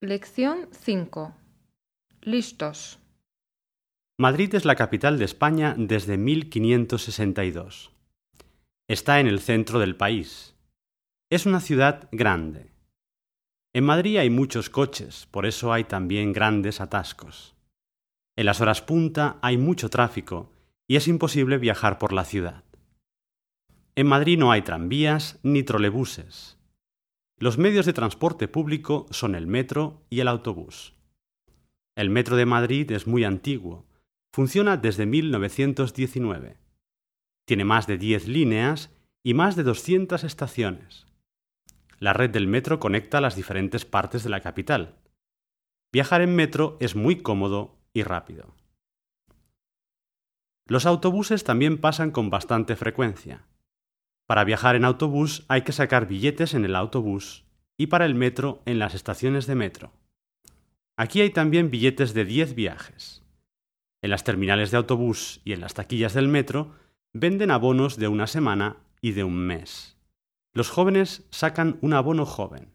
Lección 5. Listos. Madrid es la capital de España desde 1562. Está en el centro del país. Es una ciudad grande. En Madrid hay muchos coches, por eso hay también grandes atascos. En las horas punta hay mucho tráfico y es imposible viajar por la ciudad. En Madrid no hay tranvías ni trolebuses. Los medios de transporte público son el metro y el autobús. El metro de Madrid es muy antiguo. Funciona desde 1919. Tiene más de 10 líneas y más de 200 estaciones. La red del metro conecta las diferentes partes de la capital. Viajar en metro es muy cómodo y rápido. Los autobuses también pasan con bastante frecuencia. Para viajar en autobús hay que sacar billetes en el autobús y para el metro en las estaciones de metro. Aquí hay también billetes de 10 viajes. En las terminales de autobús y en las taquillas del metro venden abonos de una semana y de un mes. Los jóvenes sacan un abono joven.